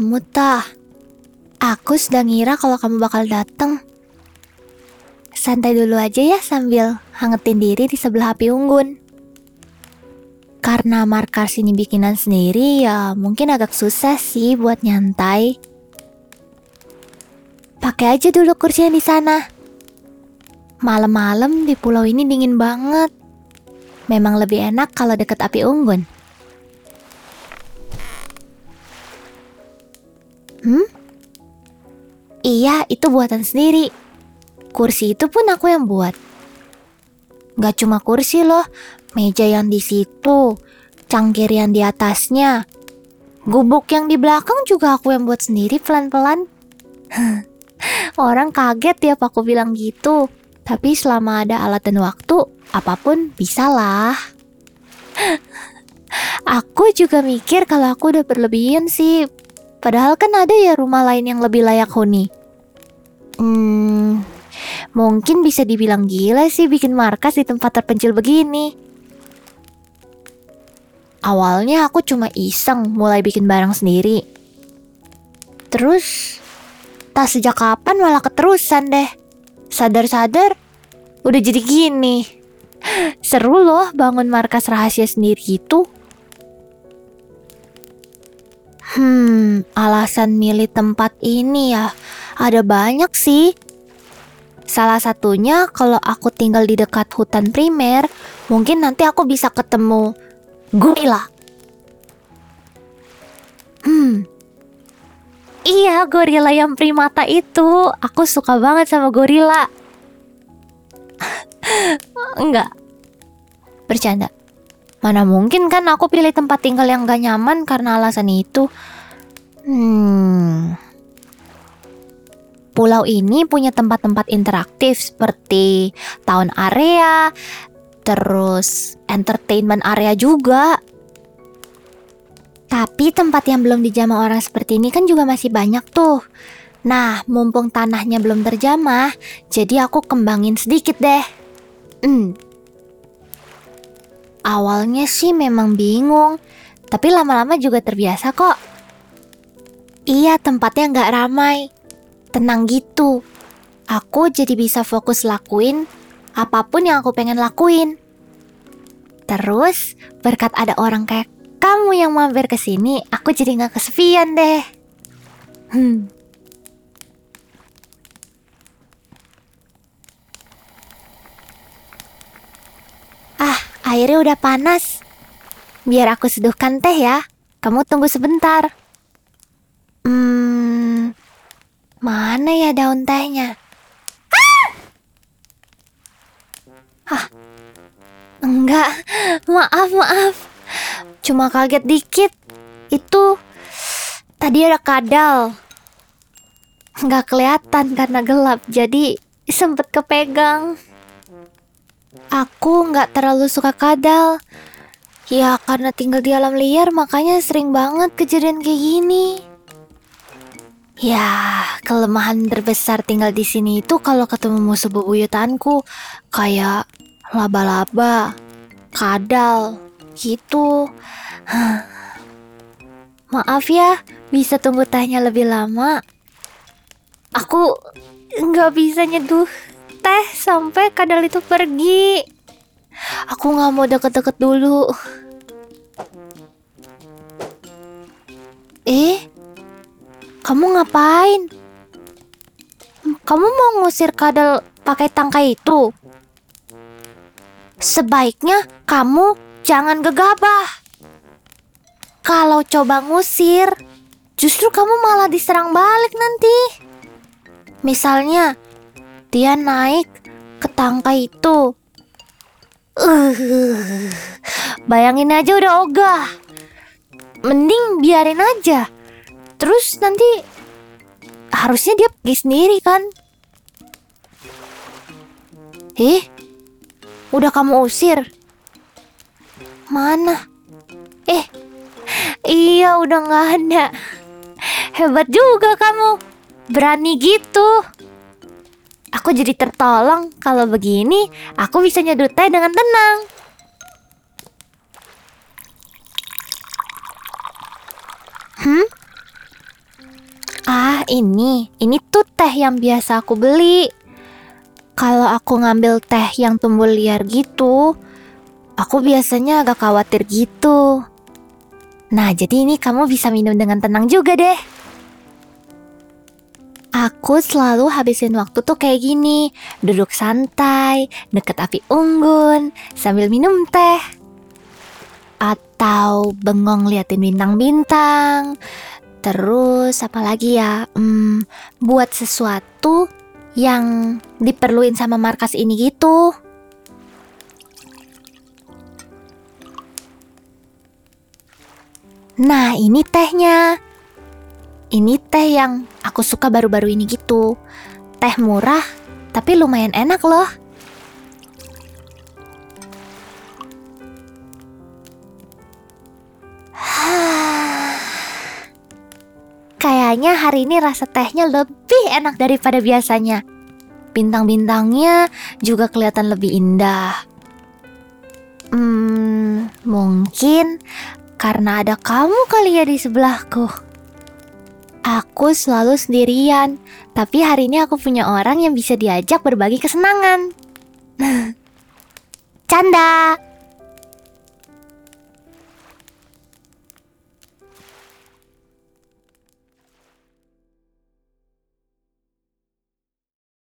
kamu tah. Aku sudah ngira kalau kamu bakal datang. Santai dulu aja ya sambil hangetin diri di sebelah api unggun. Karena markas ini bikinan sendiri ya mungkin agak susah sih buat nyantai. Pakai aja dulu kursi yang di sana. Malam-malam di pulau ini dingin banget. Memang lebih enak kalau deket api unggun. Hmm? Iya, itu buatan sendiri. Kursi itu pun aku yang buat. Gak cuma kursi loh, meja yang di situ, cangkir yang di atasnya, gubuk yang di belakang juga aku yang buat sendiri pelan-pelan. Orang kaget ya aku bilang gitu. Tapi selama ada alat dan waktu, apa pun bisa lah. aku juga mikir kalau aku udah berlebihan sih. Padahal kan ada ya rumah lain yang lebih layak huni. Hmm, mungkin bisa dibilang gila sih bikin markas di tempat terpencil begini. Awalnya aku cuma iseng mulai bikin barang sendiri. Terus, tak sejak kapan malah keterusan deh. Sadar-sadar, udah jadi gini. Seru loh bangun markas rahasia sendiri itu. Hmm, alasan milih tempat ini ya ada banyak sih. Salah satunya kalau aku tinggal di dekat hutan primer, mungkin nanti aku bisa ketemu gorila. Hmm. Iya, gorila yang primata itu. Aku suka banget sama gorila. Enggak. Bercanda. Mana mungkin kan aku pilih tempat tinggal yang gak nyaman karena alasan itu. Hmm. Pulau ini punya tempat-tempat interaktif seperti town area, terus entertainment area juga. Tapi tempat yang belum dijamah orang seperti ini kan juga masih banyak tuh. Nah, mumpung tanahnya belum terjamah, jadi aku kembangin sedikit deh. Hmm, Awalnya sih memang bingung, tapi lama-lama juga terbiasa kok. Iya, tempatnya nggak ramai. Tenang gitu. Aku jadi bisa fokus lakuin apa pun yang aku pengen lakuin. Terus, berkat ada orang kayak kamu yang mampir ke sini, aku jadi nggak kesepian deh. Hmm. Airnya udah panas. Biar aku seduhkan teh ya. Kamu tunggu sebentar. Hmm, mana ya daun tehnya? Ah, enggak. Maaf, maaf. Cuma kaget dikit. Itu tadi ada kadal. Enggak kelihatan karena gelap, jadi sempet kepegang. Aku nggak terlalu suka kadal. Ya karena tinggal di alam liar makanya sering banget kejadian kayak gini. Ya, kelemahan terbesar tinggal di sini itu kalau ketemu musuh bebuyutanku kayak laba-laba, kadal, gitu. Maaf ya, bisa tunggu tanya lebih lama. Aku nggak bisa nyeduh teh sampai kadal itu pergi. Aku nggak mau deket-deket dulu. Eh, kamu ngapain? Kamu mau ngusir kadal pakai tangkai itu? Sebaiknya kamu jangan gegabah. Kalau coba ngusir, justru kamu malah diserang balik nanti. Misalnya, dia naik ke tangga itu. Uh, bayangin aja udah ogah. Mending biarin aja. Terus nanti harusnya dia pergi sendiri kan? Eh, udah kamu usir? Mana? Eh, iya udah nggak ada. Hebat juga kamu, berani gitu. Aku jadi tertolong kalau begini aku bisa nyeduh teh dengan tenang. Hmm? Ah, ini. Ini tuh teh yang biasa aku beli. Kalau aku ngambil teh yang tumbuh liar gitu, aku biasanya agak khawatir gitu. Nah, jadi ini kamu bisa minum dengan tenang juga deh. Aku selalu habisin waktu tuh kayak gini, duduk santai, deket api unggun, sambil minum teh. Atau bengong liatin bintang-bintang. Terus apa lagi ya? Hmm, buat sesuatu yang diperluin sama markas ini gitu. Nah, ini tehnya. Ini teh yang aku suka baru-baru ini gitu. Teh murah, tapi lumayan enak loh. Kayaknya hari ini rasa tehnya lebih enak daripada biasanya. Bintang-bintangnya juga kelihatan lebih indah. Hmm, mungkin karena ada kamu kali ya di sebelahku. Aku selalu sendirian, tapi hari ini aku punya orang yang bisa diajak berbagi kesenangan. Canda!